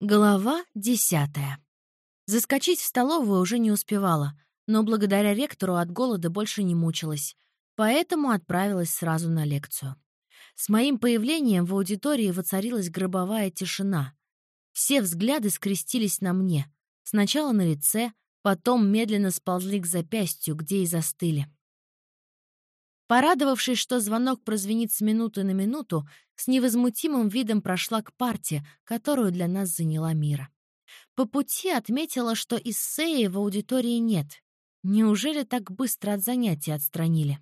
Глава десятая. Заскочить в столовую уже не успевала, но благодаря ректору от голода больше не мучилась, поэтому отправилась сразу на лекцию. С моим появлением в аудитории воцарилась гробовая тишина. Все взгляды скрестились на мне. Сначала на лице, потом медленно сползли к запястью, где и застыли. Порадовавшись, что звонок прозвенит с минуты на минуту, с невозмутимым видом прошла к парте, которую для нас заняла Мира. По пути отметила, что Иссеи в аудитории нет. Неужели так быстро от занятия отстранили?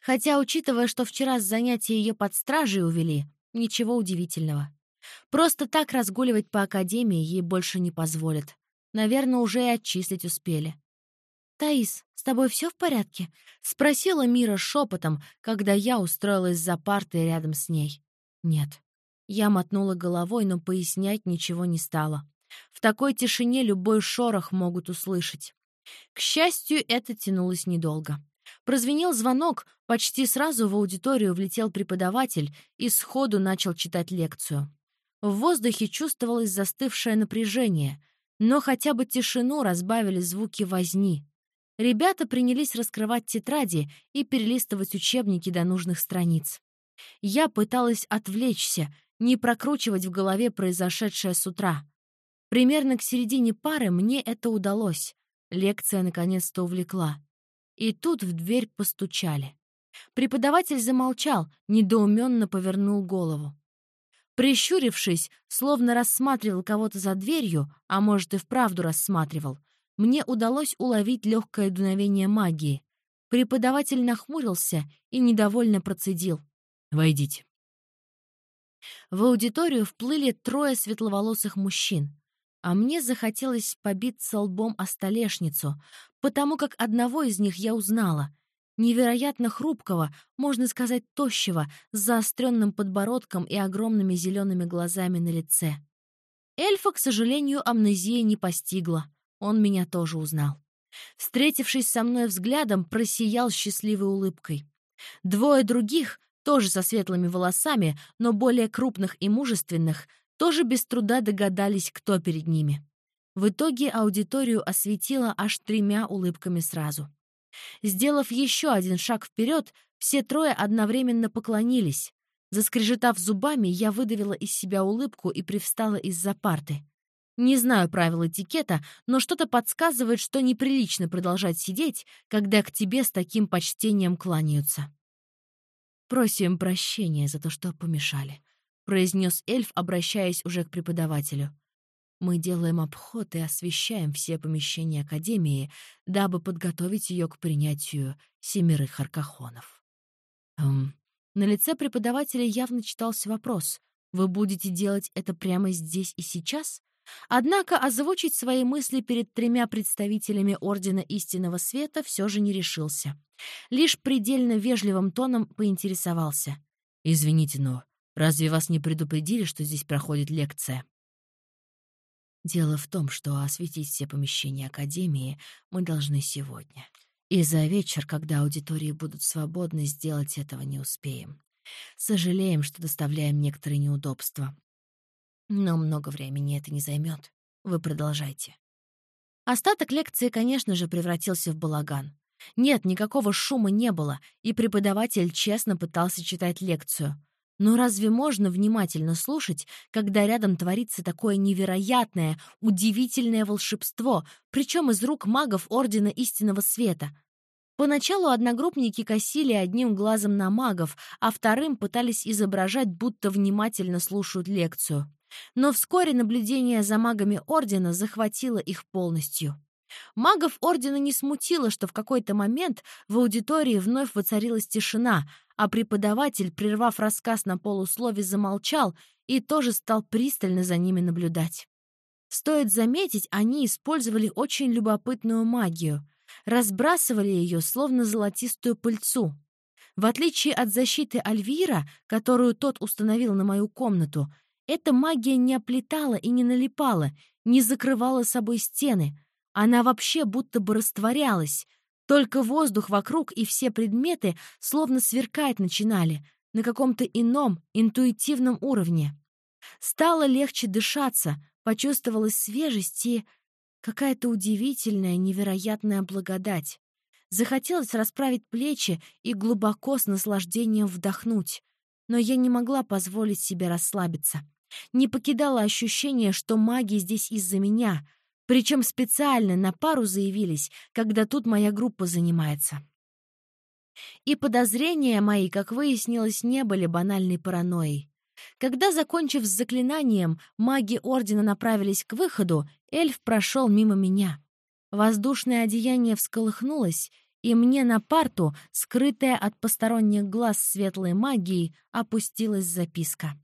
Хотя, учитывая, что вчера с занятия ее под стражей увели, ничего удивительного. Просто так разгуливать по академии ей больше не позволят. Наверное, уже и отчислить успели. «Таис, с тобой все в порядке?» — спросила Мира шепотом, когда я устроилась за партой рядом с ней. «Нет». Я мотнула головой, но пояснять ничего не стала. В такой тишине любой шорох могут услышать. К счастью, это тянулось недолго. Прозвенел звонок, почти сразу в аудиторию влетел преподаватель и сходу начал читать лекцию. В воздухе чувствовалось застывшее напряжение, но хотя бы тишину разбавили звуки возни. Ребята принялись раскрывать тетради и перелистывать учебники до нужных страниц. Я пыталась отвлечься, не прокручивать в голове произошедшее с утра. Примерно к середине пары мне это удалось. Лекция наконец-то увлекла. И тут в дверь постучали. Преподаватель замолчал, недоуменно повернул голову. Прищурившись, словно рассматривал кого-то за дверью, а может и вправду рассматривал, мне удалось уловить легкое дуновение магии. Преподаватель нахмурился и недовольно процедил. «Войдите». В аудиторию вплыли трое светловолосых мужчин, а мне захотелось побиться лбом о столешницу, потому как одного из них я узнала. Невероятно хрупкого, можно сказать, тощего, с заостренным подбородком и огромными зелеными глазами на лице. Эльфа, к сожалению, амнезия не постигла. Он меня тоже узнал. Встретившись со мной взглядом, просиял счастливой улыбкой. Двое других, тоже со светлыми волосами, но более крупных и мужественных, тоже без труда догадались, кто перед ними. В итоге аудиторию осветила аж тремя улыбками сразу. Сделав еще один шаг вперед, все трое одновременно поклонились. Заскрежетав зубами, я выдавила из себя улыбку и привстала из-за парты. Не знаю правил этикета, но что-то подсказывает, что неприлично продолжать сидеть, когда к тебе с таким почтением кланяются. «Просим прощения за то, что помешали», — произнес эльф, обращаясь уже к преподавателю. «Мы делаем обход и освещаем все помещения Академии, дабы подготовить ее к принятию семерых аркахонов». Эм, на лице преподавателя явно читался вопрос. «Вы будете делать это прямо здесь и сейчас?» Однако озвучить свои мысли перед тремя представителями Ордена Истинного Света все же не решился. Лишь предельно вежливым тоном поинтересовался. «Извините, но разве вас не предупредили, что здесь проходит лекция?» «Дело в том, что осветить все помещения Академии мы должны сегодня. И за вечер, когда аудитории будут свободны, сделать этого не успеем. Сожалеем, что доставляем некоторые неудобства. Но много времени это не займет. Вы продолжайте. Остаток лекции, конечно же, превратился в балаган. Нет, никакого шума не было, и преподаватель честно пытался читать лекцию. Но разве можно внимательно слушать, когда рядом творится такое невероятное, удивительное волшебство, причем из рук магов Ордена Истинного Света? Поначалу одногруппники косили одним глазом на магов, а вторым пытались изображать, будто внимательно слушают лекцию. Но вскоре наблюдение за магами Ордена захватило их полностью. Магов Ордена не смутило, что в какой-то момент в аудитории вновь воцарилась тишина, а преподаватель, прервав рассказ на полуслове, замолчал и тоже стал пристально за ними наблюдать. Стоит заметить, они использовали очень любопытную магию. Разбрасывали ее, словно золотистую пыльцу. В отличие от защиты Альвира, которую тот установил на мою комнату, эта магия не оплетала и не налипала, не закрывала собой стены. Она вообще будто бы растворялась. Только воздух вокруг и все предметы словно сверкать начинали на каком-то ином, интуитивном уровне. Стало легче дышаться, почувствовалась свежесть и какая-то удивительная, невероятная благодать. Захотелось расправить плечи и глубоко с наслаждением вдохнуть, но я не могла позволить себе расслабиться. Не покидало ощущение, что маги здесь из-за меня, причем специально на пару заявились, когда тут моя группа занимается. И подозрения мои, как выяснилось, не были банальной паранойей. Когда, закончив с заклинанием, маги Ордена направились к выходу, эльф прошел мимо меня. Воздушное одеяние всколыхнулось, и мне на парту, скрытая от посторонних глаз светлой магией, опустилась записка.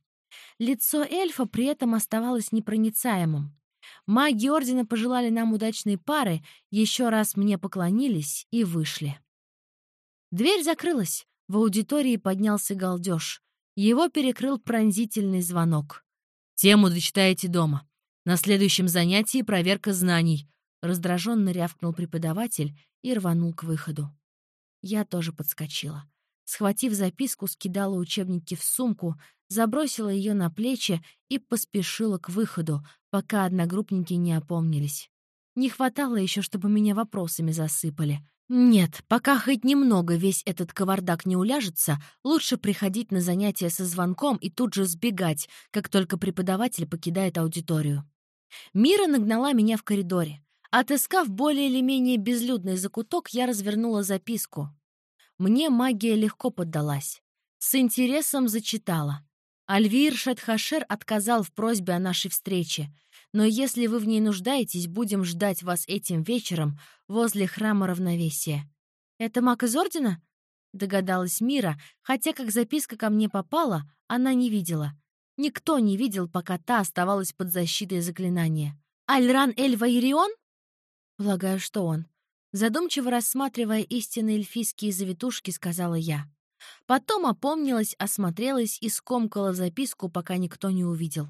Лицо эльфа при этом оставалось непроницаемым. Маги Ордена пожелали нам удачной пары, еще раз мне поклонились и вышли. Дверь закрылась, в аудитории поднялся галдеж. Его перекрыл пронзительный звонок. «Тему дочитаете дома. На следующем занятии проверка знаний», — раздраженно рявкнул преподаватель и рванул к выходу. Я тоже подскочила. Схватив записку, скидала учебники в сумку, забросила ее на плечи и поспешила к выходу, пока одногруппники не опомнились. Не хватало еще, чтобы меня вопросами засыпали. Нет, пока хоть немного весь этот кавардак не уляжется, лучше приходить на занятия со звонком и тут же сбегать, как только преподаватель покидает аудиторию. Мира нагнала меня в коридоре. Отыскав более или менее безлюдный закуток, я развернула записку. Мне магия легко поддалась. С интересом зачитала. Альвир Шатхашер отказал в просьбе о нашей встрече. Но если вы в ней нуждаетесь, будем ждать вас этим вечером возле храма равновесия. Это маг из Ордена? Догадалась Мира, хотя как записка ко мне попала, она не видела. Никто не видел, пока та оставалась под защитой заклинания. «Альран Эль Ваирион?» Полагаю, что он. Задумчиво рассматривая истинные эльфийские завитушки, сказала я. Потом опомнилась, осмотрелась и скомкала записку, пока никто не увидел.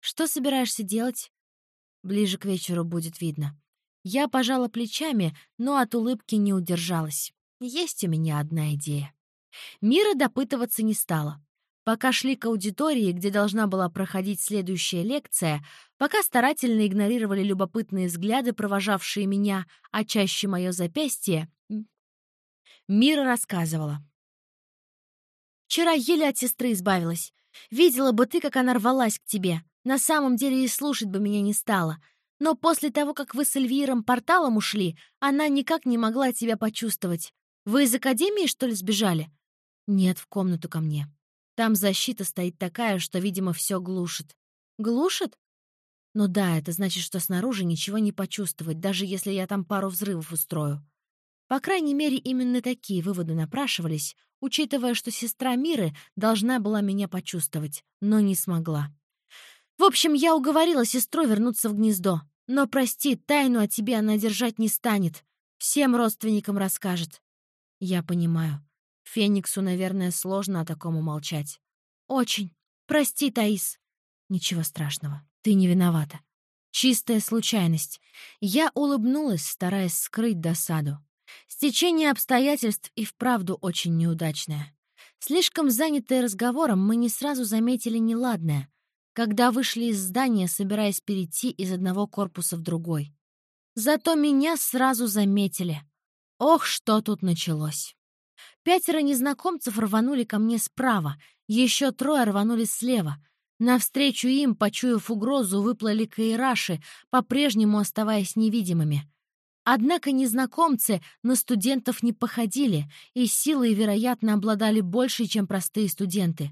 «Что собираешься делать?» «Ближе к вечеру будет видно». Я пожала плечами, но от улыбки не удержалась. Есть у меня одна идея. Мира допытываться не стала. Пока шли к аудитории, где должна была проходить следующая лекция, пока старательно игнорировали любопытные взгляды, провожавшие меня, а чаще мое запястье, Мира рассказывала. «Вчера еле от сестры избавилась. Видела бы ты, как она рвалась к тебе. На самом деле и слушать бы меня не стала. Но после того, как вы с Эльвиром порталом ушли, она никак не могла тебя почувствовать. Вы из академии, что ли, сбежали? Нет, в комнату ко мне. Там защита стоит такая, что, видимо, все глушит. Глушит? Ну да, это значит, что снаружи ничего не почувствовать, даже если я там пару взрывов устрою. По крайней мере, именно такие выводы напрашивались, учитывая, что сестра Миры должна была меня почувствовать, но не смогла. В общем, я уговорила сестру вернуться в гнездо. Но, прости, тайну о тебе она держать не станет. Всем родственникам расскажет. Я понимаю. Фениксу, наверное, сложно о таком умолчать. Очень. Прости, Таис. Ничего страшного. Ты не виновата. Чистая случайность. Я улыбнулась, стараясь скрыть досаду. Стечение обстоятельств и вправду очень неудачное. Слишком занятые разговором, мы не сразу заметили неладное когда вышли из здания, собираясь перейти из одного корпуса в другой. Зато меня сразу заметили. Ох, что тут началось. Пятеро незнакомцев рванули ко мне справа, еще трое рванули слева. Навстречу им, почуяв угрозу, выплыли каираши, по-прежнему оставаясь невидимыми. Однако незнакомцы на студентов не походили, и силой, вероятно, обладали больше, чем простые студенты.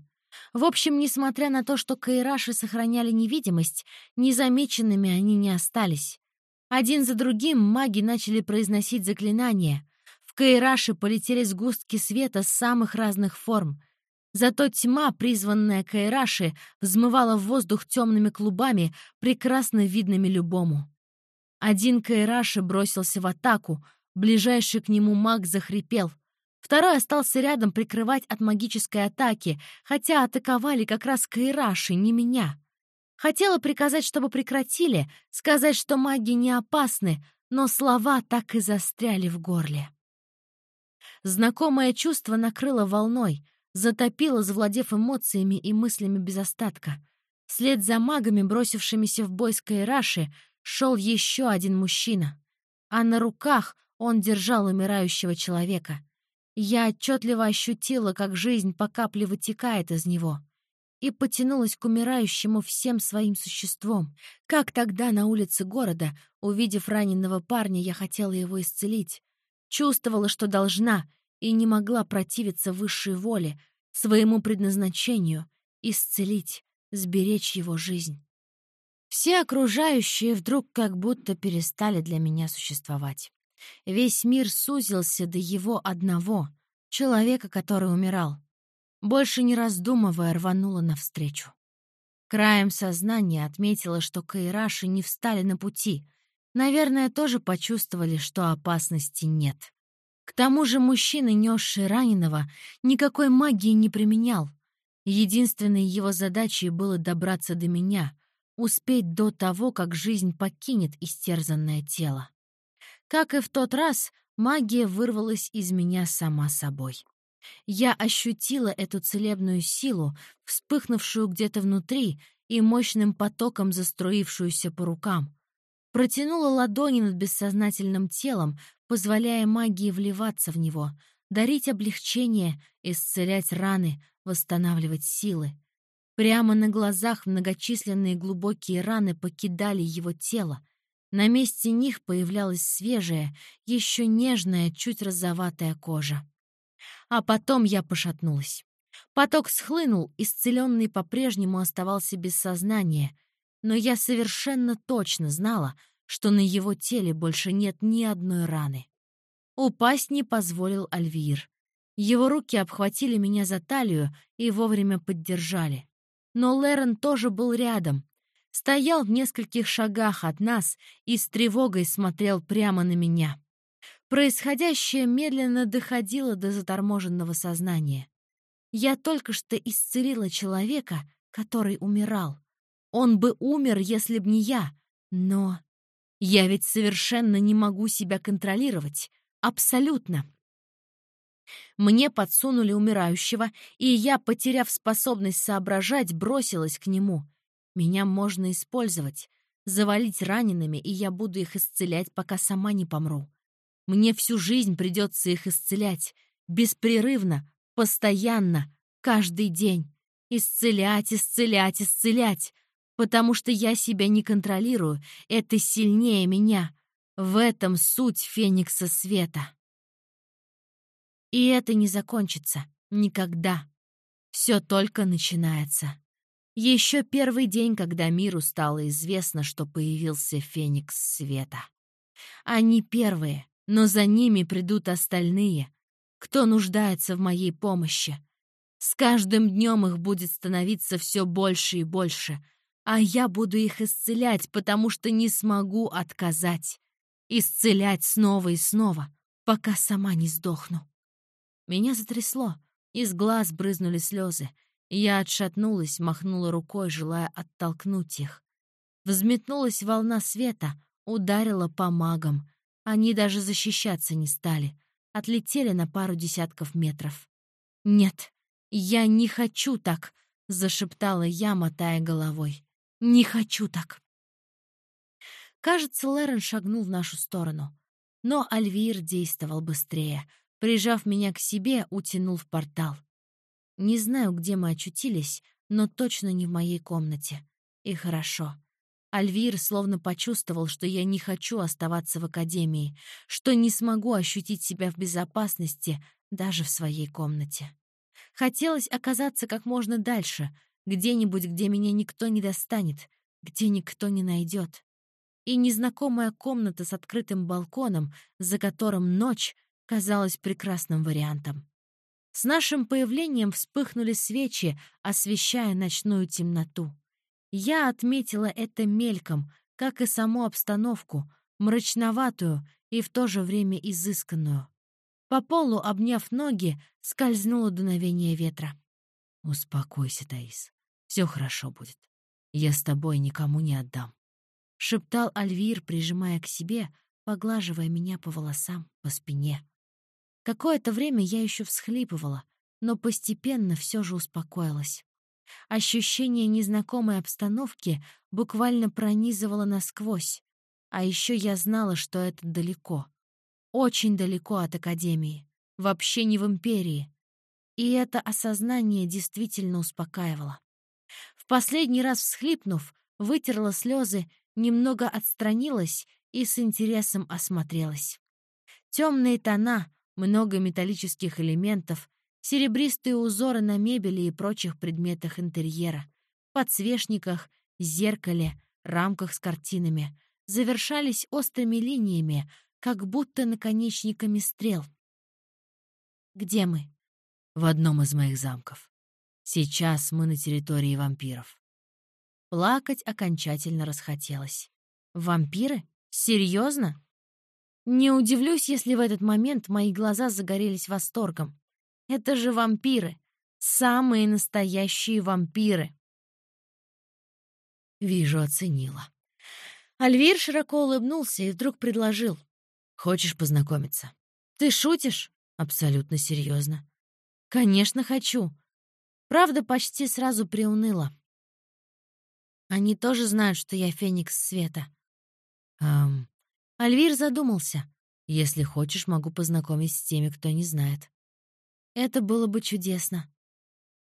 В общем, несмотря на то, что кайраши сохраняли невидимость, незамеченными они не остались. Один за другим маги начали произносить заклинания. В кайраши полетели сгустки света самых разных форм. Зато тьма, призванная кайраши, взмывала в воздух темными клубами, прекрасно видными любому. Один кайраши бросился в атаку, ближайший к нему маг захрипел. Второй остался рядом прикрывать от магической атаки, хотя атаковали как раз Кайраши, не меня. Хотела приказать, чтобы прекратили, сказать, что маги не опасны, но слова так и застряли в горле. Знакомое чувство накрыло волной, затопило, завладев эмоциями и мыслями без остатка. Вслед за магами, бросившимися в бой с Кайраши, шел еще один мужчина. А на руках он держал умирающего человека. Я отчетливо ощутила, как жизнь по капле вытекает из него. И потянулась к умирающему всем своим существом. Как тогда на улице города, увидев раненого парня, я хотела его исцелить. Чувствовала, что должна, и не могла противиться высшей воле, своему предназначению — исцелить, сберечь его жизнь. Все окружающие вдруг как будто перестали для меня существовать. Весь мир сузился до его одного, человека, который умирал. Больше не раздумывая, рванула навстречу. Краем сознания отметила, что Кайраши не встали на пути. Наверное, тоже почувствовали, что опасности нет. К тому же мужчина, несший раненого, никакой магии не применял. Единственной его задачей было добраться до меня, успеть до того, как жизнь покинет истерзанное тело. Как и в тот раз, магия вырвалась из меня сама собой. Я ощутила эту целебную силу, вспыхнувшую где-то внутри и мощным потоком заструившуюся по рукам. Протянула ладони над бессознательным телом, позволяя магии вливаться в него, дарить облегчение, исцелять раны, восстанавливать силы. Прямо на глазах многочисленные глубокие раны покидали его тело. На месте них появлялась свежая, еще нежная, чуть розоватая кожа. А потом я пошатнулась. Поток схлынул, исцеленный по-прежнему оставался без сознания, но я совершенно точно знала, что на его теле больше нет ни одной раны. Упасть не позволил Альвир. Его руки обхватили меня за талию и вовремя поддержали. Но Лерон тоже был рядом. Стоял в нескольких шагах от нас и с тревогой смотрел прямо на меня. Происходящее медленно доходило до заторможенного сознания. Я только что исцелила человека, который умирал. Он бы умер, если б не я. Но я ведь совершенно не могу себя контролировать. Абсолютно. Мне подсунули умирающего, и я, потеряв способность соображать, бросилась к нему. Меня можно использовать, завалить ранеными, и я буду их исцелять, пока сама не помру. Мне всю жизнь придется их исцелять. Беспрерывно, постоянно, каждый день. Исцелять, исцелять, исцелять. Потому что я себя не контролирую. Это сильнее меня. В этом суть Феникса Света. И это не закончится. Никогда. Все только начинается. Еще первый день, когда миру стало известно, что появился Феникс Света. Они первые, но за ними придут остальные, кто нуждается в моей помощи. С каждым днем их будет становиться все больше и больше, а я буду их исцелять, потому что не смогу отказать. Исцелять снова и снова, пока сама не сдохну. Меня затрясло, из глаз брызнули слезы. Я отшатнулась, махнула рукой, желая оттолкнуть их. Взметнулась волна света, ударила по магам. Они даже защищаться не стали. Отлетели на пару десятков метров. «Нет, я не хочу так!» — зашептала я, мотая головой. «Не хочу так!» Кажется, Лерен шагнул в нашу сторону. Но Альвир действовал быстрее. Прижав меня к себе, утянул в портал. Не знаю, где мы очутились, но точно не в моей комнате. И хорошо. Альвир словно почувствовал, что я не хочу оставаться в академии, что не смогу ощутить себя в безопасности даже в своей комнате. Хотелось оказаться как можно дальше, где-нибудь, где меня никто не достанет, где никто не найдет. И незнакомая комната с открытым балконом, за которым ночь, казалась прекрасным вариантом. С нашим появлением вспыхнули свечи, освещая ночную темноту. Я отметила это мельком, как и саму обстановку, мрачноватую и в то же время изысканную. По полу, обняв ноги, скользнуло дуновение ветра. «Успокойся, Таис. Все хорошо будет. Я с тобой никому не отдам», — шептал Альвир, прижимая к себе, поглаживая меня по волосам, по спине. Какое-то время я еще всхлипывала, но постепенно все же успокоилась. Ощущение незнакомой обстановки буквально пронизывало насквозь. А еще я знала, что это далеко. Очень далеко от Академии. Вообще не в Империи. И это осознание действительно успокаивало. В последний раз всхлипнув, вытерла слезы, немного отстранилась и с интересом осмотрелась. Темные тона, много металлических элементов, серебристые узоры на мебели и прочих предметах интерьера, подсвечниках, зеркале, рамках с картинами, завершались острыми линиями, как будто наконечниками стрел. «Где мы?» в одном из моих замков. Сейчас мы на территории вампиров. Плакать окончательно расхотелось. Вампиры? Серьезно? Не удивлюсь, если в этот момент мои глаза загорелись восторгом. Это же вампиры. Самые настоящие вампиры. Вижу, оценила. Альвир широко улыбнулся и вдруг предложил. «Хочешь познакомиться?» «Ты шутишь?» «Абсолютно серьезно. «Конечно, хочу». Правда, почти сразу приуныла. Они тоже знают, что я Феникс Света. Эм... Альвир задумался. Если хочешь, могу познакомить с теми, кто не знает. Это было бы чудесно.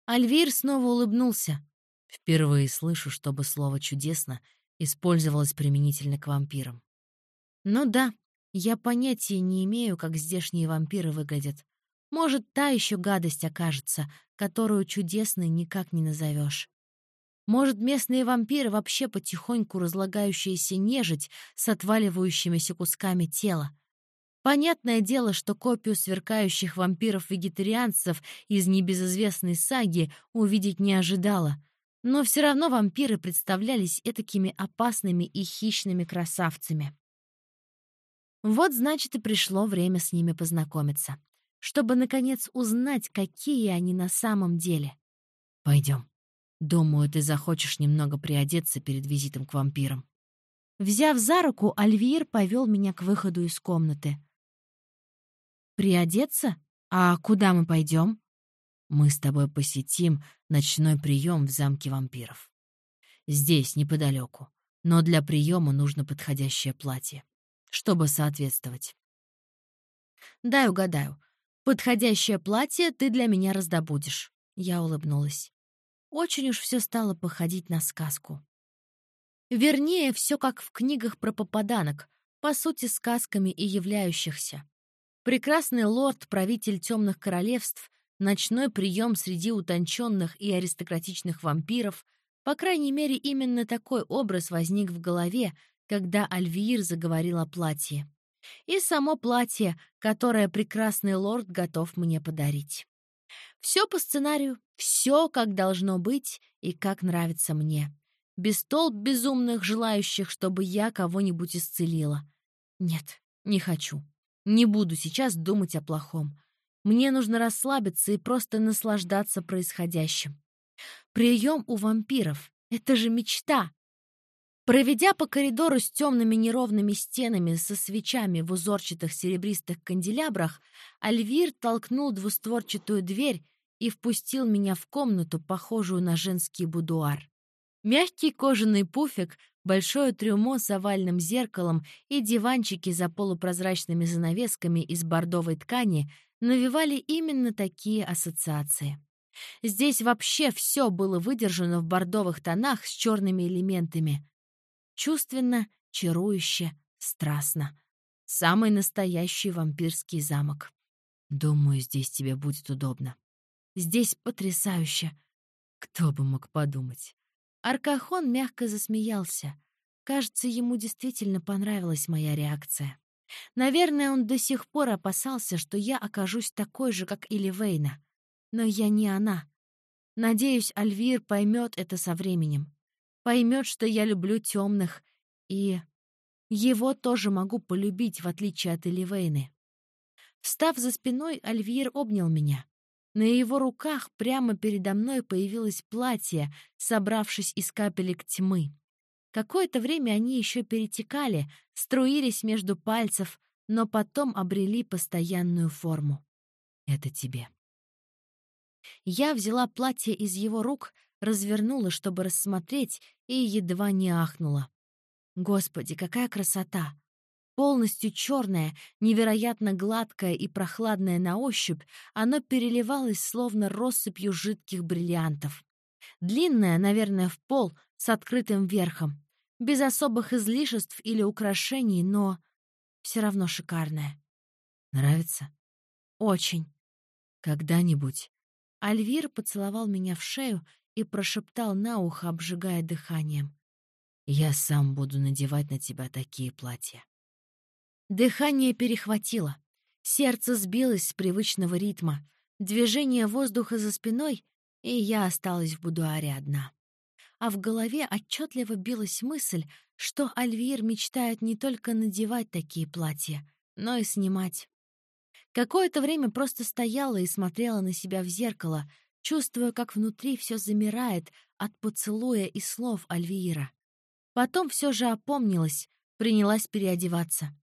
Альвир снова улыбнулся. Впервые слышу, чтобы слово «чудесно» использовалось применительно к вампирам. Ну да, я понятия не имею, как здешние вампиры выглядят. Может, та еще гадость окажется, которую чудесной никак не назовешь. Может, местные вампиры вообще потихоньку разлагающаяся нежить с отваливающимися кусками тела. Понятное дело, что копию сверкающих вампиров-вегетарианцев из небезызвестной саги увидеть не ожидала. Но все равно вампиры представлялись этакими опасными и хищными красавцами. Вот, значит, и пришло время с ними познакомиться чтобы, наконец, узнать, какие они на самом деле. Пойдем. Думаю, ты захочешь немного приодеться перед визитом к вампирам. Взяв за руку, Альвир повел меня к выходу из комнаты. «Приодеться? А куда мы пойдем?» «Мы с тобой посетим ночной прием в замке вампиров. Здесь, неподалеку. Но для приема нужно подходящее платье, чтобы соответствовать». «Дай угадаю. «Подходящее платье ты для меня раздобудешь», — я улыбнулась. Очень уж все стало походить на сказку. Вернее, все как в книгах про попаданок, по сути, сказками и являющихся. Прекрасный лорд, правитель темных королевств, ночной прием среди утонченных и аристократичных вампиров, по крайней мере, именно такой образ возник в голове, когда Альвиир заговорил о платье и само платье, которое прекрасный лорд готов мне подарить. Все по сценарию, все как должно быть и как нравится мне. Без толп безумных, желающих, чтобы я кого-нибудь исцелила. Нет, не хочу. Не буду сейчас думать о плохом. Мне нужно расслабиться и просто наслаждаться происходящим. Прием у вампиров — это же мечта. Проведя по коридору с темными неровными стенами со свечами в узорчатых серебристых канделябрах, Альвир толкнул двустворчатую дверь и впустил меня в комнату, похожую на женский будуар. Мягкий кожаный пуфик, большое трюмо с овальным зеркалом и диванчики за полупрозрачными занавесками из бордовой ткани навевали именно такие ассоциации. Здесь вообще все было выдержано в бордовых тонах с черными элементами. Чувственно, чарующе, страстно. Самый настоящий вампирский замок. Думаю, здесь тебе будет удобно. Здесь потрясающе. Кто бы мог подумать. Аркахон мягко засмеялся. Кажется, ему действительно понравилась моя реакция. Наверное, он до сих пор опасался, что я окажусь такой же, как Иливейна. Но я не она. Надеюсь, Альвир поймет это со временем поймет, что я люблю темных, и его тоже могу полюбить, в отличие от Эливейны. Встав за спиной, Альвир обнял меня. На его руках прямо передо мной появилось платье, собравшись из капелек тьмы. Какое-то время они еще перетекали, струились между пальцев, но потом обрели постоянную форму. «Это тебе». Я взяла платье из его рук, развернула, чтобы рассмотреть, и едва не ахнула. Господи, какая красота! Полностью черное, невероятно гладкое и прохладное на ощупь, оно переливалось словно россыпью жидких бриллиантов. Длинное, наверное, в пол, с открытым верхом. Без особых излишеств или украшений, но все равно шикарное. Нравится? Очень. Когда-нибудь. Альвир поцеловал меня в шею и прошептал на ухо, обжигая дыханием. «Я сам буду надевать на тебя такие платья». Дыхание перехватило. Сердце сбилось с привычного ритма. Движение воздуха за спиной, и я осталась в будуаре одна. А в голове отчетливо билась мысль, что Альвир мечтает не только надевать такие платья, но и снимать. Какое-то время просто стояла и смотрела на себя в зеркало, чувствуя, как внутри все замирает от поцелуя и слов Альвира. Потом все же опомнилась, принялась переодеваться.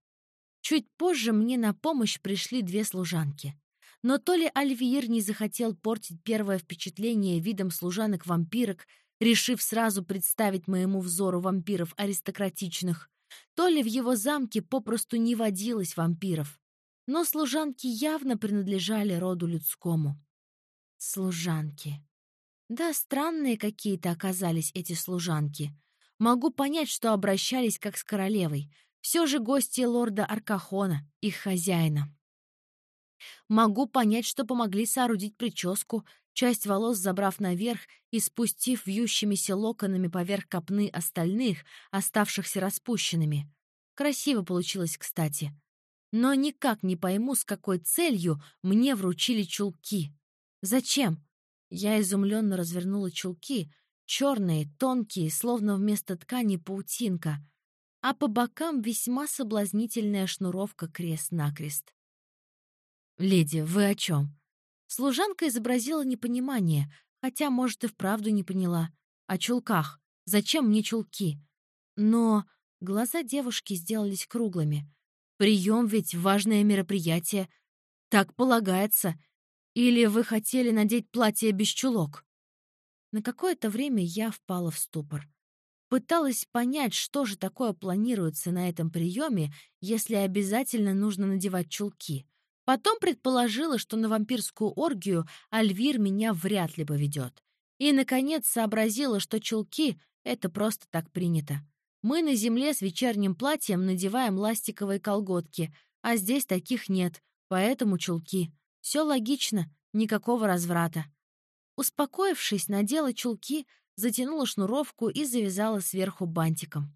Чуть позже мне на помощь пришли две служанки. Но то ли Альвиир не захотел портить первое впечатление видом служанок-вампирок, решив сразу представить моему взору вампиров аристократичных, то ли в его замке попросту не водилось вампиров. Но служанки явно принадлежали роду людскому. Служанки. Да, странные какие-то оказались эти служанки. Могу понять, что обращались как с королевой, все же гости лорда Аркахона, их хозяина. Могу понять, что помогли соорудить прическу, часть волос забрав наверх и спустив вьющимися локонами поверх копны остальных, оставшихся распущенными. Красиво получилось, кстати. Но никак не пойму, с какой целью мне вручили чулки. Зачем? Я изумленно развернула чулки, черные, тонкие, словно вместо ткани паутинка — а по бокам весьма соблазнительная шнуровка крест-накрест. «Леди, вы о чем?» Служанка изобразила непонимание, хотя, может, и вправду не поняла. О чулках. Зачем мне чулки? Но глаза девушки сделались круглыми. Прием ведь важное мероприятие. Так полагается. Или вы хотели надеть платье без чулок? На какое-то время я впала в ступор. Пыталась понять, что же такое планируется на этом приеме, если обязательно нужно надевать чулки. Потом предположила, что на вампирскую оргию Альвир меня вряд ли поведет. И, наконец, сообразила, что чулки — это просто так принято. Мы на земле с вечерним платьем надеваем ластиковые колготки, а здесь таких нет, поэтому чулки. Все логично, никакого разврата. Успокоившись, надела чулки — затянула шнуровку и завязала сверху бантиком.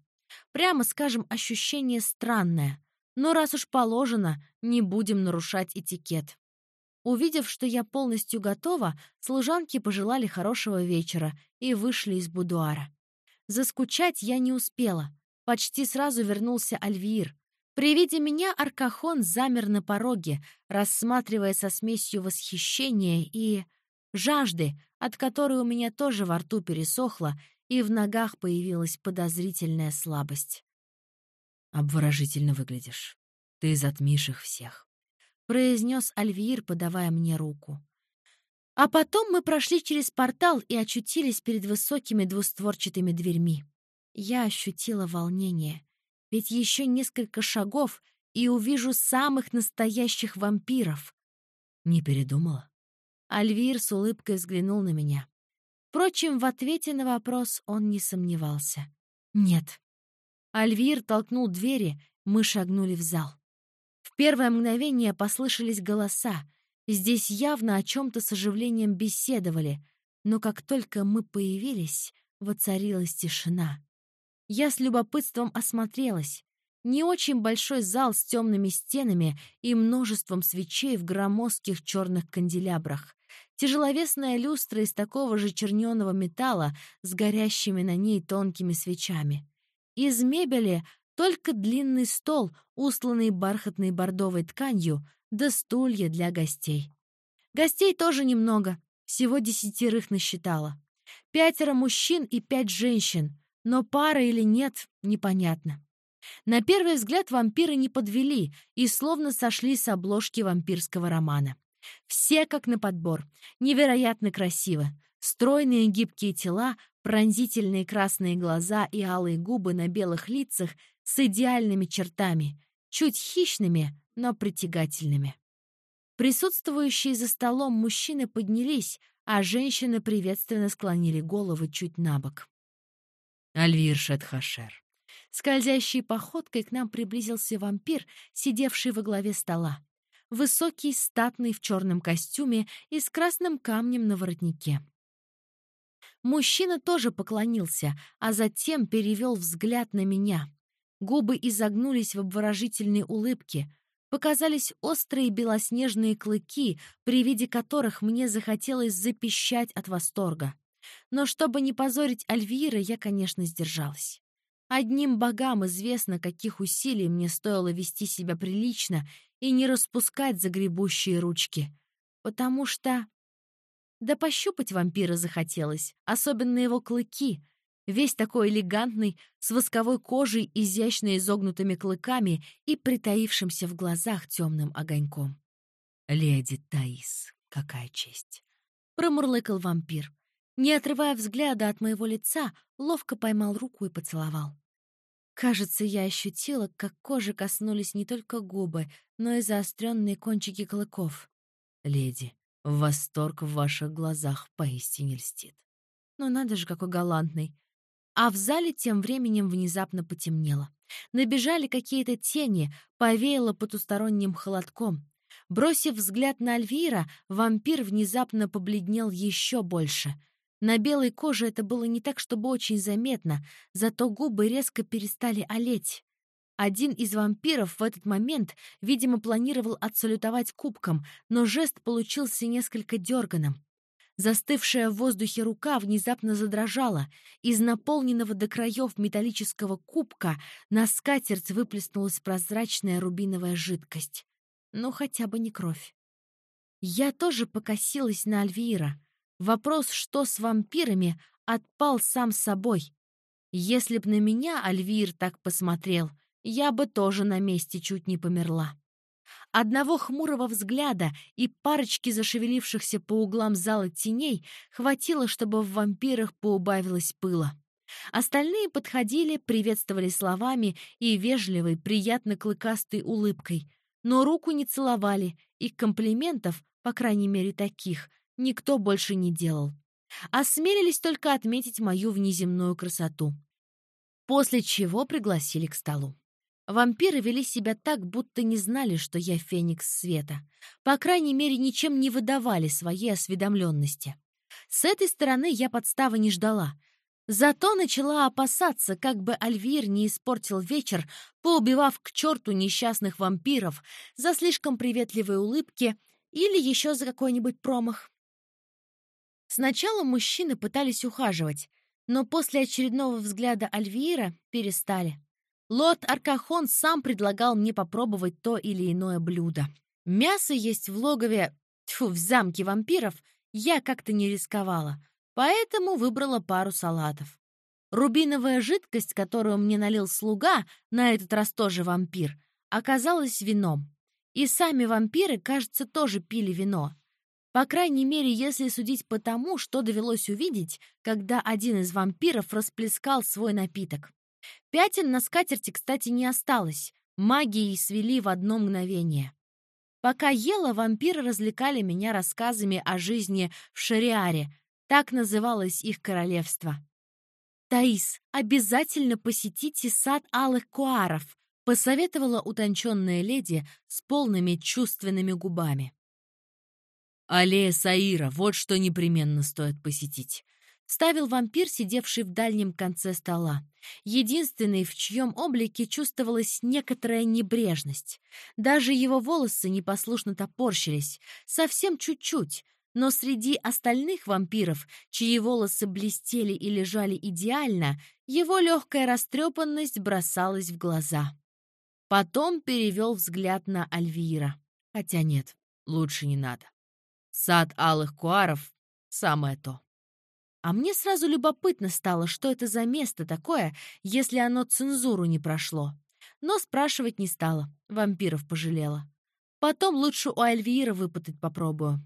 Прямо скажем, ощущение странное. Но раз уж положено, не будем нарушать этикет. Увидев, что я полностью готова, служанки пожелали хорошего вечера и вышли из будуара. Заскучать я не успела. Почти сразу вернулся Альвир. При виде меня Аркахон замер на пороге, рассматривая со смесью восхищения и жажды, от которой у меня тоже во рту пересохло, и в ногах появилась подозрительная слабость. «Обворожительно выглядишь. Ты затмишь их всех», — произнес Альвир, подавая мне руку. А потом мы прошли через портал и очутились перед высокими двустворчатыми дверьми. Я ощутила волнение, ведь еще несколько шагов и увижу самых настоящих вампиров. Не передумала? Альвир с улыбкой взглянул на меня. Впрочем, в ответе на вопрос он не сомневался. «Нет». Альвир толкнул двери, мы шагнули в зал. В первое мгновение послышались голоса. Здесь явно о чем-то с оживлением беседовали, но как только мы появились, воцарилась тишина. Я с любопытством осмотрелась. Не очень большой зал с темными стенами и множеством свечей в громоздких черных канделябрах. Тяжеловесная люстра из такого же черненого металла с горящими на ней тонкими свечами. Из мебели только длинный стол, устланный бархатной бордовой тканью, да стулья для гостей. Гостей тоже немного, всего десятерых насчитала. Пятеро мужчин и пять женщин, но пара или нет, непонятно. На первый взгляд вампиры не подвели и словно сошли с обложки вампирского романа. Все как на подбор, невероятно красиво. Стройные гибкие тела, пронзительные красные глаза и алые губы на белых лицах с идеальными чертами, чуть хищными, но притягательными. Присутствующие за столом мужчины поднялись, а женщины приветственно склонили головы чуть на бок. Альвир Шетхашер. Скользящей походкой к нам приблизился вампир, сидевший во главе стола. Высокий, статный в черном костюме и с красным камнем на воротнике. Мужчина тоже поклонился, а затем перевел взгляд на меня. Губы изогнулись в обворожительной улыбке. Показались острые белоснежные клыки, при виде которых мне захотелось запищать от восторга. Но чтобы не позорить Альвира, я, конечно, сдержалась. Одним богам известно, каких усилий мне стоило вести себя прилично и не распускать загребущие ручки. Потому что... Да пощупать вампира захотелось, особенно его клыки. Весь такой элегантный, с восковой кожей, изящно изогнутыми клыками и притаившимся в глазах темным огоньком. «Леди Таис, какая честь!» — промурлыкал вампир. Не отрывая взгляда от моего лица, ловко поймал руку и поцеловал. Кажется, я ощутила, как кожи коснулись не только губы, но и заостренные кончики клыков. «Леди, восторг в ваших глазах поистине льстит». Ну надо же, какой галантный. А в зале тем временем внезапно потемнело. Набежали какие-то тени, повеяло потусторонним холодком. Бросив взгляд на Альвира, вампир внезапно побледнел еще больше — на белой коже это было не так, чтобы очень заметно, зато губы резко перестали олеть. Один из вампиров в этот момент, видимо, планировал отсалютовать кубком, но жест получился несколько дерганым. Застывшая в воздухе рука внезапно задрожала. Из наполненного до краев металлического кубка на скатерть выплеснулась прозрачная рубиновая жидкость. Ну, хотя бы не кровь. Я тоже покосилась на Альвира. Вопрос, что с вампирами, отпал сам собой. Если б на меня Альвир так посмотрел, я бы тоже на месте чуть не померла. Одного хмурого взгляда и парочки зашевелившихся по углам зала теней хватило, чтобы в вампирах поубавилось пыла. Остальные подходили, приветствовали словами и вежливой, приятно клыкастой улыбкой, но руку не целовали, и комплиментов, по крайней мере таких, никто больше не делал. Осмелились только отметить мою внеземную красоту. После чего пригласили к столу. Вампиры вели себя так, будто не знали, что я феникс света. По крайней мере, ничем не выдавали своей осведомленности. С этой стороны я подставы не ждала. Зато начала опасаться, как бы Альвир не испортил вечер, поубивав к черту несчастных вампиров за слишком приветливые улыбки или еще за какой-нибудь промах. Сначала мужчины пытались ухаживать, но после очередного взгляда Альвира перестали. Лорд Аркахон сам предлагал мне попробовать то или иное блюдо. Мясо есть в логове, тьфу, в замке вампиров, я как-то не рисковала, поэтому выбрала пару салатов. Рубиновая жидкость, которую мне налил слуга, на этот раз тоже вампир, оказалась вином. И сами вампиры, кажется, тоже пили вино. По крайней мере, если судить по тому, что довелось увидеть, когда один из вампиров расплескал свой напиток. Пятен на скатерти, кстати, не осталось. Магией свели в одно мгновение. Пока ела, вампиры развлекали меня рассказами о жизни в Шариаре. Так называлось их королевство. «Таис, обязательно посетите сад алых куаров», посоветовала утонченная леди с полными чувственными губами. «Аллея Саира, вот что непременно стоит посетить», — ставил вампир, сидевший в дальнем конце стола. Единственный, в чьем облике чувствовалась некоторая небрежность. Даже его волосы непослушно топорщились, совсем чуть-чуть, но среди остальных вампиров, чьи волосы блестели и лежали идеально, его легкая растрепанность бросалась в глаза. Потом перевел взгляд на Альвира. Хотя нет, лучше не надо. Сад алых куаров — самое то. А мне сразу любопытно стало, что это за место такое, если оно цензуру не прошло. Но спрашивать не стала, вампиров пожалела. Потом лучше у Альвира выпытать попробую.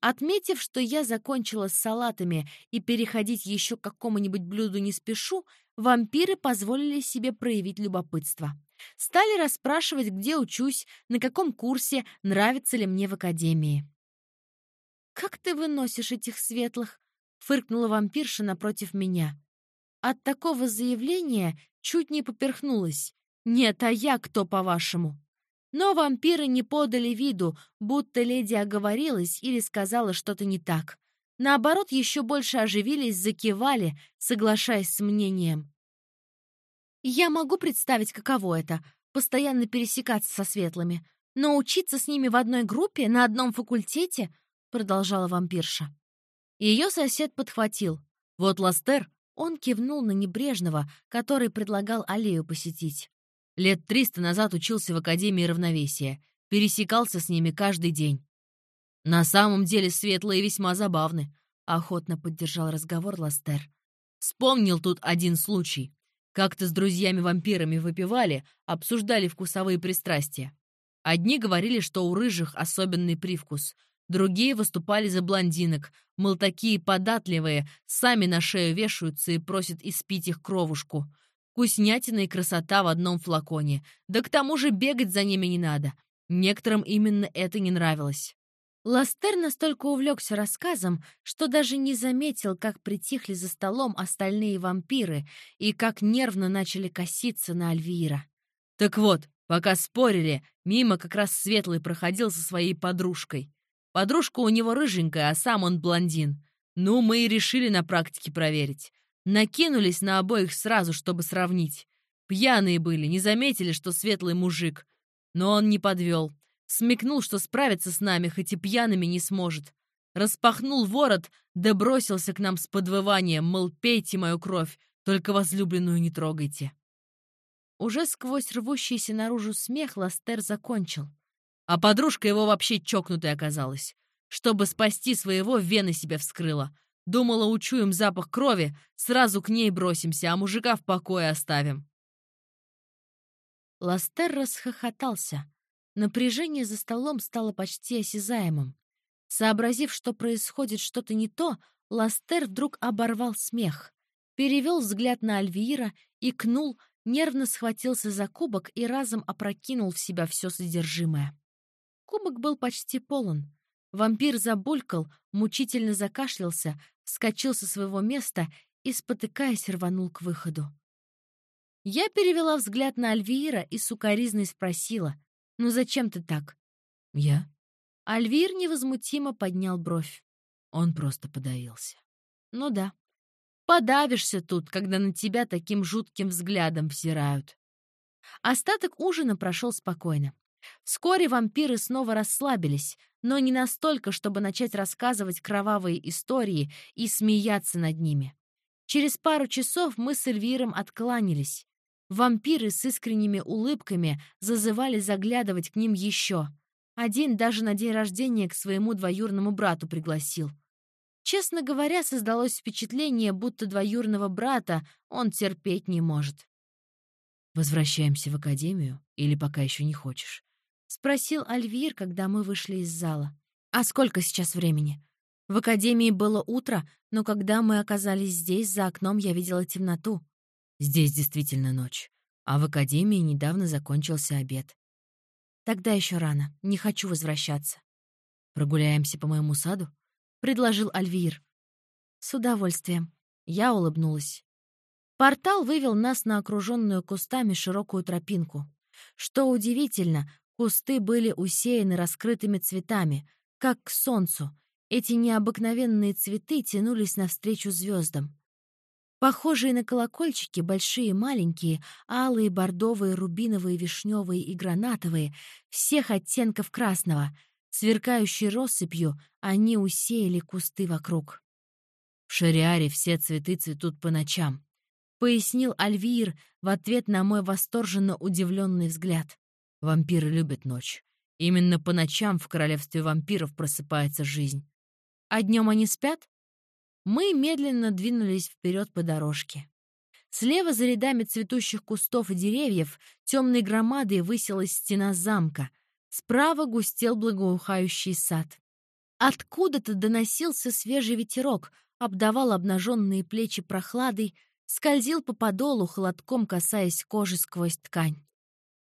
Отметив, что я закончила с салатами и переходить еще к какому-нибудь блюду не спешу, вампиры позволили себе проявить любопытство. Стали расспрашивать, где учусь, на каком курсе, нравится ли мне в академии. «Как ты выносишь этих светлых?» — фыркнула вампирша напротив меня. От такого заявления чуть не поперхнулась. «Нет, а я кто, по-вашему?» Но вампиры не подали виду, будто леди оговорилась или сказала что-то не так. Наоборот, еще больше оживились, закивали, соглашаясь с мнением. Я могу представить, каково это — постоянно пересекаться со светлыми. Но учиться с ними в одной группе, на одном факультете — продолжала вампирша. Ее сосед подхватил. Вот Ластер, он кивнул на небрежного, который предлагал аллею посетить. Лет триста назад учился в Академии равновесия. Пересекался с ними каждый день. «На самом деле светлые весьма забавны», — охотно поддержал разговор Ластер. «Вспомнил тут один случай. Как-то с друзьями-вампирами выпивали, обсуждали вкусовые пристрастия. Одни говорили, что у рыжих особенный привкус, другие выступали за блондинок, мол, такие податливые, сами на шею вешаются и просят испить их кровушку. Вкуснятина и красота в одном флаконе. Да к тому же бегать за ними не надо. Некоторым именно это не нравилось. Ластер настолько увлекся рассказом, что даже не заметил, как притихли за столом остальные вампиры и как нервно начали коситься на Альвира. Так вот, пока спорили, мимо как раз Светлый проходил со своей подружкой. Подружка у него рыженькая, а сам он блондин. Ну, мы и решили на практике проверить. Накинулись на обоих сразу, чтобы сравнить. Пьяные были, не заметили, что светлый мужик. Но он не подвел. Смекнул, что справиться с нами, хоть и пьяными не сможет. Распахнул ворот, да бросился к нам с подвыванием, мол, пейте мою кровь, только возлюбленную не трогайте. Уже сквозь рвущийся наружу смех Ластер закончил. А подружка его вообще чокнутой оказалась. Чтобы спасти своего, вены себе вскрыла. Думала, учуем запах крови, сразу к ней бросимся, а мужика в покое оставим. Ластер расхохотался. Напряжение за столом стало почти осязаемым. Сообразив, что происходит что-то не то, Ластер вдруг оборвал смех, перевел взгляд на Альвиира, икнул, нервно схватился за кубок и разом опрокинул в себя все содержимое. Кубок был почти полон. Вампир забулькал, мучительно закашлялся, вскочил со своего места и, спотыкаясь, рванул к выходу. Я перевела взгляд на Альвира и сукоризной спросила, «Ну зачем ты так?» «Я?» Альвир невозмутимо поднял бровь. Он просто подавился. «Ну да. Подавишься тут, когда на тебя таким жутким взглядом взирают». Остаток ужина прошел спокойно. Вскоре вампиры снова расслабились, но не настолько, чтобы начать рассказывать кровавые истории и смеяться над ними. Через пару часов мы с Эльвиром откланялись. Вампиры с искренними улыбками зазывали заглядывать к ним еще. Один даже на день рождения к своему двоюрному брату пригласил. Честно говоря, создалось впечатление, будто двоюрного брата он терпеть не может. «Возвращаемся в академию или пока еще не хочешь?» — спросил Альвир, когда мы вышли из зала. «А сколько сейчас времени?» В академии было утро, но когда мы оказались здесь, за окном я видела темноту. Здесь действительно ночь, а в академии недавно закончился обед. Тогда еще рано, не хочу возвращаться. «Прогуляемся по моему саду?» — предложил Альвир. «С удовольствием». Я улыбнулась. Портал вывел нас на окруженную кустами широкую тропинку. Что удивительно, Кусты были усеяны раскрытыми цветами, как к солнцу. Эти необыкновенные цветы тянулись навстречу звездам. Похожие на колокольчики, большие и маленькие, алые, бордовые, рубиновые, вишневые и гранатовые, всех оттенков красного, сверкающей россыпью, они усеяли кусты вокруг. «В Шариаре все цветы цветут по ночам», — пояснил Альвир в ответ на мой восторженно удивленный взгляд. Вампиры любят ночь. Именно по ночам в королевстве вампиров просыпается жизнь. А днем они спят? Мы медленно двинулись вперед по дорожке. Слева за рядами цветущих кустов и деревьев темной громадой высилась стена замка. Справа густел благоухающий сад. Откуда-то доносился свежий ветерок, обдавал обнаженные плечи прохладой, скользил по подолу, холодком касаясь кожи сквозь ткань.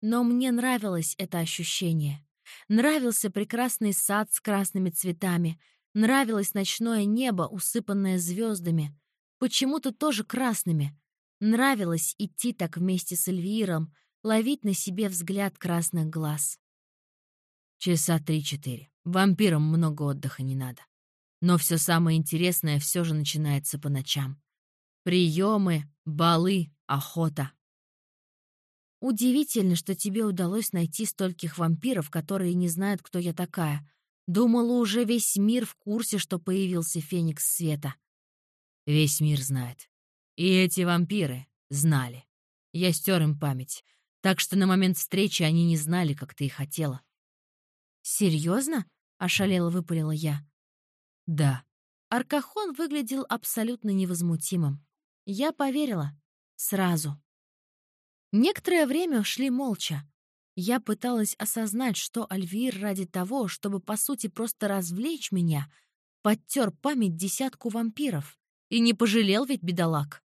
Но мне нравилось это ощущение. Нравился прекрасный сад с красными цветами, нравилось ночное небо, усыпанное звездами, почему-то тоже красными. Нравилось идти так вместе с Эльвиром, ловить на себе взгляд красных глаз. Часа три-четыре. Вампирам много отдыха не надо. Но все самое интересное все же начинается по ночам. Приемы, балы, охота. Удивительно, что тебе удалось найти стольких вампиров, которые не знают, кто я такая. Думала, уже весь мир в курсе, что появился Феникс Света. Весь мир знает. И эти вампиры знали. Я стер им память. Так что на момент встречи они не знали, как ты и хотела. «Серьезно?» — ошалело выпалила я. «Да». Аркахон выглядел абсолютно невозмутимым. Я поверила. Сразу. Некоторое время шли молча. Я пыталась осознать, что Альвир ради того, чтобы, по сути, просто развлечь меня, подтер память десятку вампиров. И не пожалел ведь бедолаг.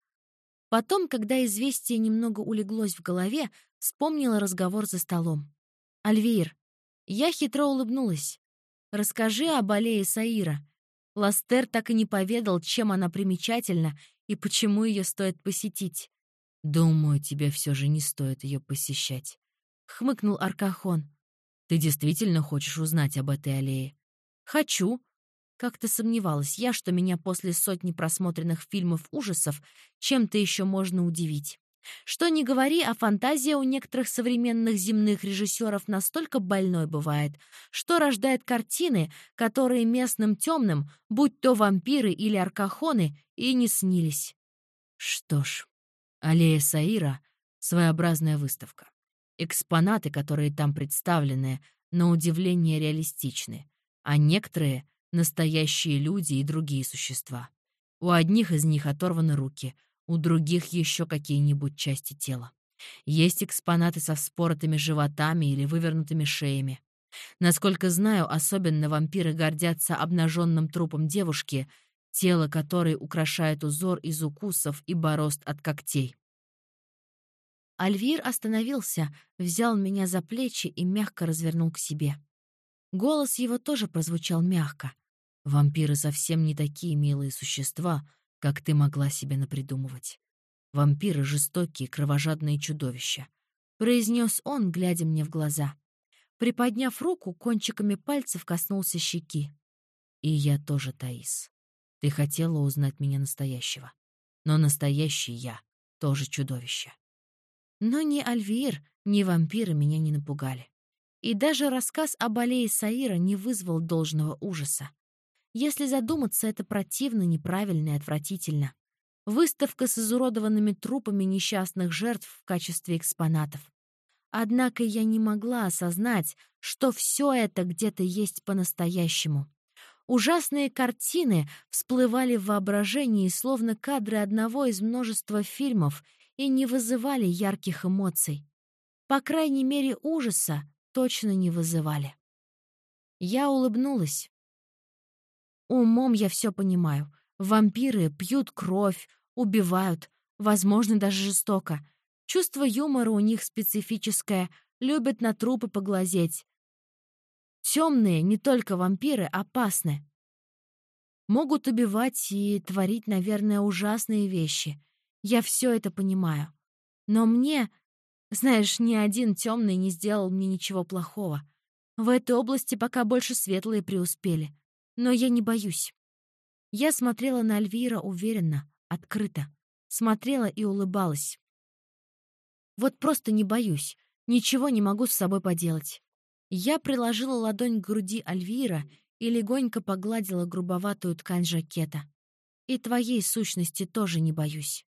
Потом, когда известие немного улеглось в голове, вспомнила разговор за столом. «Альвир, я хитро улыбнулась. «Расскажи об аллее Саира». Ластер так и не поведал, чем она примечательна и почему ее стоит посетить. «Думаю, тебе все же не стоит ее посещать», — хмыкнул Аркахон. «Ты действительно хочешь узнать об этой аллее?» «Хочу», как-то сомневалась я, что меня после сотни просмотренных фильмов ужасов чем-то еще можно удивить. Что ни говори, а фантазия у некоторых современных земных режиссеров настолько больной бывает, что рождает картины, которые местным темным, будь то вампиры или аркахоны, и не снились. Что ж, аллея Саира — своеобразная выставка. Экспонаты, которые там представлены, на удивление реалистичны, а некоторые — настоящие люди и другие существа. У одних из них оторваны руки — у других еще какие-нибудь части тела. Есть экспонаты со вспоротыми животами или вывернутыми шеями. Насколько знаю, особенно вампиры гордятся обнаженным трупом девушки, тело которой украшает узор из укусов и борозд от когтей. Альвир остановился, взял меня за плечи и мягко развернул к себе. Голос его тоже прозвучал мягко. Вампиры совсем не такие милые существа, как ты могла себе напридумывать. Вампиры — жестокие, кровожадные чудовища», — произнес он, глядя мне в глаза. Приподняв руку, кончиками пальцев коснулся щеки. «И я тоже, Таис. Ты хотела узнать меня настоящего. Но настоящий я — тоже чудовище». Но ни Альвир, ни вампиры меня не напугали. И даже рассказ об аллее Саира не вызвал должного ужаса. Если задуматься, это противно, неправильно и отвратительно. Выставка с изуродованными трупами несчастных жертв в качестве экспонатов. Однако я не могла осознать, что все это где-то есть по-настоящему. Ужасные картины всплывали в воображении, словно кадры одного из множества фильмов, и не вызывали ярких эмоций. По крайней мере, ужаса точно не вызывали. Я улыбнулась. Умом я все понимаю. Вампиры пьют кровь, убивают, возможно, даже жестоко. Чувство юмора у них специфическое, любят на трупы поглазеть. Темные, не только вампиры, опасны. Могут убивать и творить, наверное, ужасные вещи. Я все это понимаю. Но мне, знаешь, ни один темный не сделал мне ничего плохого. В этой области пока больше светлые преуспели. Но я не боюсь. Я смотрела на Альвира уверенно, открыто. Смотрела и улыбалась. Вот просто не боюсь. Ничего не могу с собой поделать. Я приложила ладонь к груди Альвира и легонько погладила грубоватую ткань жакета. И твоей сущности тоже не боюсь.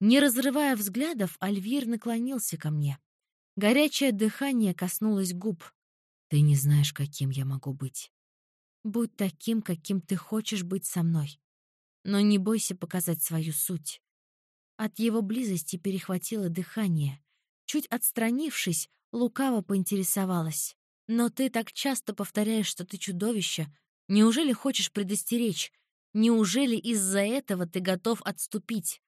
Не разрывая взглядов, Альвир наклонился ко мне. Горячее дыхание коснулось губ. «Ты не знаешь, каким я могу быть. Будь таким, каким ты хочешь быть со мной. Но не бойся показать свою суть. От его близости перехватило дыхание. Чуть отстранившись, лукаво поинтересовалась. «Но ты так часто повторяешь, что ты чудовище. Неужели хочешь предостеречь? Неужели из-за этого ты готов отступить?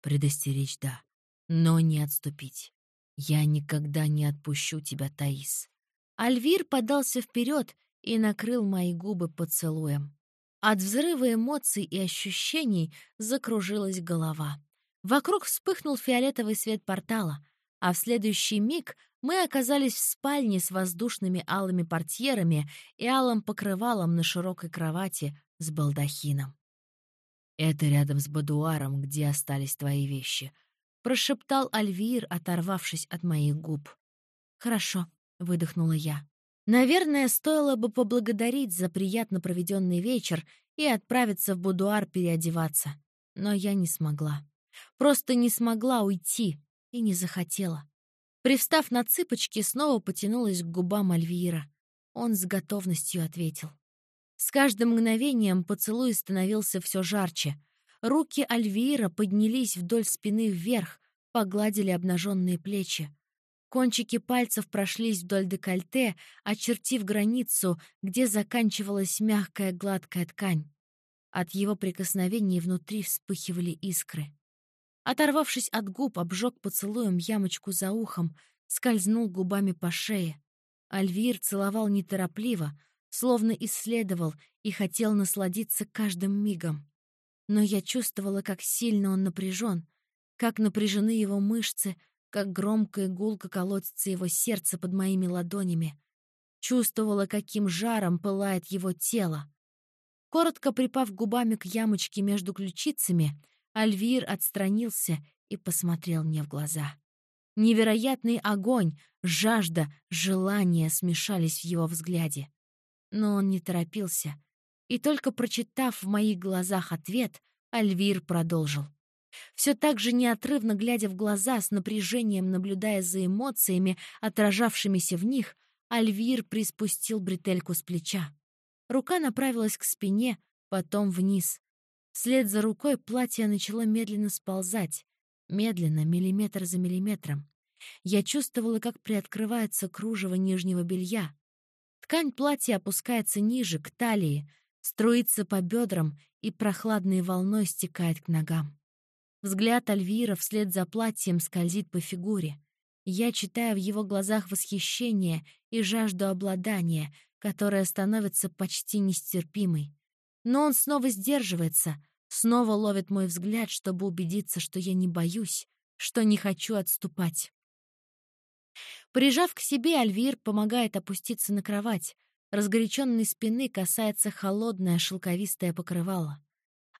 Предостеречь, да, но не отступить. Я никогда не отпущу тебя, Таис. Альвир подался вперед и накрыл мои губы поцелуем. От взрыва эмоций и ощущений закружилась голова. Вокруг вспыхнул фиолетовый свет портала, а в следующий миг мы оказались в спальне с воздушными алыми портьерами и алым покрывалом на широкой кровати с балдахином. «Это рядом с бодуаром, где остались твои вещи», — прошептал Альвир, оторвавшись от моих губ. «Хорошо», — выдохнула я. Наверное, стоило бы поблагодарить за приятно проведенный вечер и отправиться в будуар переодеваться. Но я не смогла. Просто не смогла уйти и не захотела. Привстав на цыпочки, снова потянулась к губам Альвира. Он с готовностью ответил. С каждым мгновением поцелуй становился все жарче. Руки Альвира поднялись вдоль спины вверх, погладили обнаженные плечи. Кончики пальцев прошлись вдоль декольте, очертив границу, где заканчивалась мягкая гладкая ткань. От его прикосновений внутри вспыхивали искры. Оторвавшись от губ, обжег поцелуем ямочку за ухом, скользнул губами по шее. Альвир целовал неторопливо, словно исследовал и хотел насладиться каждым мигом. Но я чувствовала, как сильно он напряжен, как напряжены его мышцы, как громко и гулко колотится его сердце под моими ладонями. Чувствовала, каким жаром пылает его тело. Коротко припав губами к ямочке между ключицами, Альвир отстранился и посмотрел мне в глаза. Невероятный огонь, жажда, желание смешались в его взгляде. Но он не торопился. И только прочитав в моих глазах ответ, Альвир продолжил. Все так же неотрывно глядя в глаза, с напряжением наблюдая за эмоциями, отражавшимися в них, Альвир приспустил бретельку с плеча. Рука направилась к спине, потом вниз. Вслед за рукой платье начало медленно сползать. Медленно, миллиметр за миллиметром. Я чувствовала, как приоткрывается кружево нижнего белья. Ткань платья опускается ниже, к талии, струится по бедрам и прохладной волной стекает к ногам. Взгляд Альвира вслед за платьем скользит по фигуре. Я читаю в его глазах восхищение и жажду обладания, которая становится почти нестерпимой. Но он снова сдерживается, Снова ловит мой взгляд, чтобы убедиться, что я не боюсь, что не хочу отступать. Прижав к себе, Альвир помогает опуститься на кровать. Разгоряченной спины касается холодное шелковистое покрывало.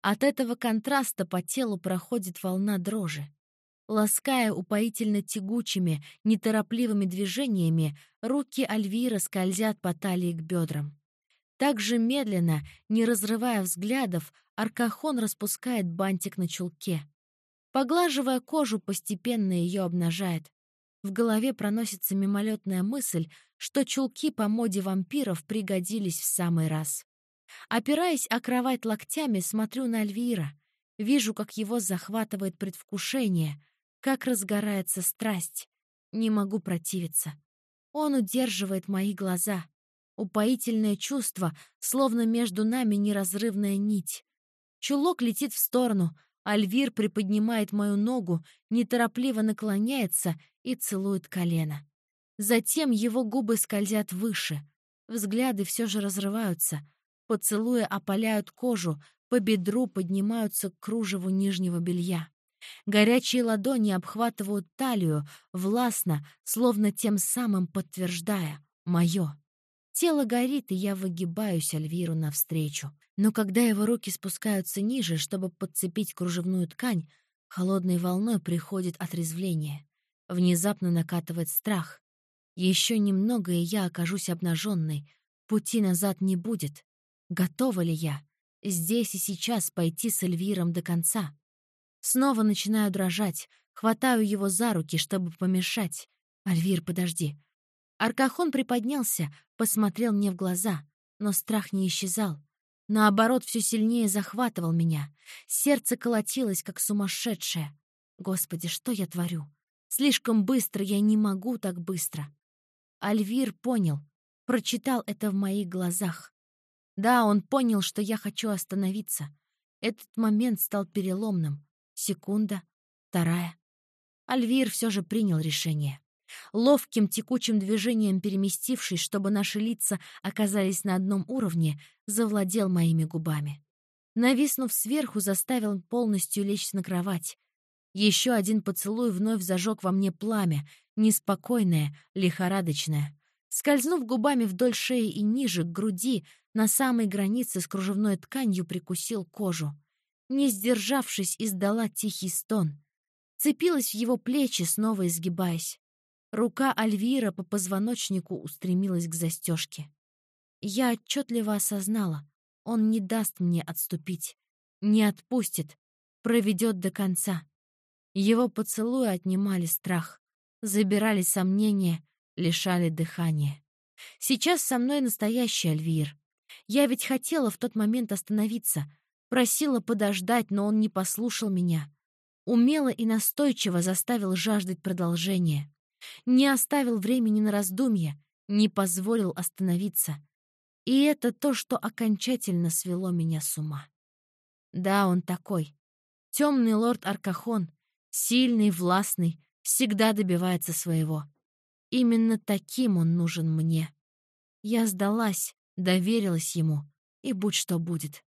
От этого контраста по телу проходит волна дрожи. Лаская упоительно тягучими, неторопливыми движениями, руки Альвира скользят по талии к бедрам. Так же медленно, не разрывая взглядов, Аркахон распускает бантик на чулке. Поглаживая кожу, постепенно ее обнажает. В голове проносится мимолетная мысль, что чулки по моде вампиров пригодились в самый раз. Опираясь о кровать локтями, смотрю на Альвира. Вижу, как его захватывает предвкушение, как разгорается страсть. Не могу противиться. Он удерживает мои глаза. Упоительное чувство, словно между нами неразрывная нить. Чулок летит в сторону, Альвир приподнимает мою ногу, неторопливо наклоняется и целует колено. Затем его губы скользят выше. Взгляды все же разрываются. Поцелуи опаляют кожу, по бедру поднимаются к кружеву нижнего белья. Горячие ладони обхватывают талию, властно, словно тем самым подтверждая «моё». Тело горит, и я выгибаюсь Альвиру навстречу. Но когда его руки спускаются ниже, чтобы подцепить кружевную ткань, холодной волной приходит отрезвление. Внезапно накатывает страх. Еще немного, и я окажусь обнаженной. Пути назад не будет. Готова ли я? Здесь и сейчас пойти с Эльвиром до конца. Снова начинаю дрожать, хватаю его за руки, чтобы помешать. «Альвир, подожди». Аркахон приподнялся, посмотрел мне в глаза, но страх не исчезал. Наоборот, все сильнее захватывал меня. Сердце колотилось, как сумасшедшее. Господи, что я творю? Слишком быстро я не могу так быстро. Альвир понял, прочитал это в моих глазах. Да, он понял, что я хочу остановиться. Этот момент стал переломным. Секунда, вторая. Альвир все же принял решение. Ловким текучим движением переместившись, чтобы наши лица оказались на одном уровне, завладел моими губами. Нависнув сверху, заставил полностью лечь на кровать. Еще один поцелуй вновь зажег во мне пламя, неспокойное, лихорадочное. Скользнув губами вдоль шеи и ниже, к груди, на самой границе с кружевной тканью прикусил кожу. Не сдержавшись, издала тихий стон. Цепилась в его плечи, снова изгибаясь. Рука Альвира по позвоночнику устремилась к застежке. Я отчетливо осознала, он не даст мне отступить, не отпустит, проведет до конца. Его поцелуи отнимали страх, забирали сомнения, лишали дыхания. Сейчас со мной настоящий Альвир. Я ведь хотела в тот момент остановиться, просила подождать, но он не послушал меня. Умело и настойчиво заставил жаждать продолжения. Не оставил времени на раздумья, не позволил остановиться. И это то, что окончательно свело меня с ума. Да, он такой. Темный лорд Аркахон, сильный, властный, всегда добивается своего. Именно таким он нужен мне. Я сдалась, доверилась ему, и будь что будет.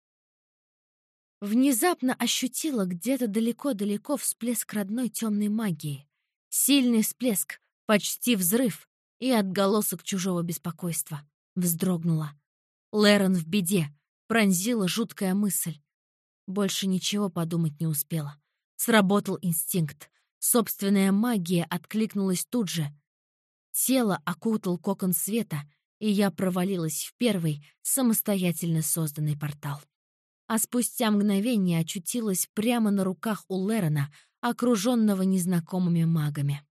Внезапно ощутила где-то далеко-далеко всплеск родной темной магии. Сильный всплеск, почти взрыв и отголосок чужого беспокойства. Вздрогнула. Лерон в беде. Пронзила жуткая мысль. Больше ничего подумать не успела. Сработал инстинкт. Собственная магия откликнулась тут же. Тело окутал кокон света, и я провалилась в первый, самостоятельно созданный портал. А спустя мгновение очутилась прямо на руках у Лерона, окруженного незнакомыми магами.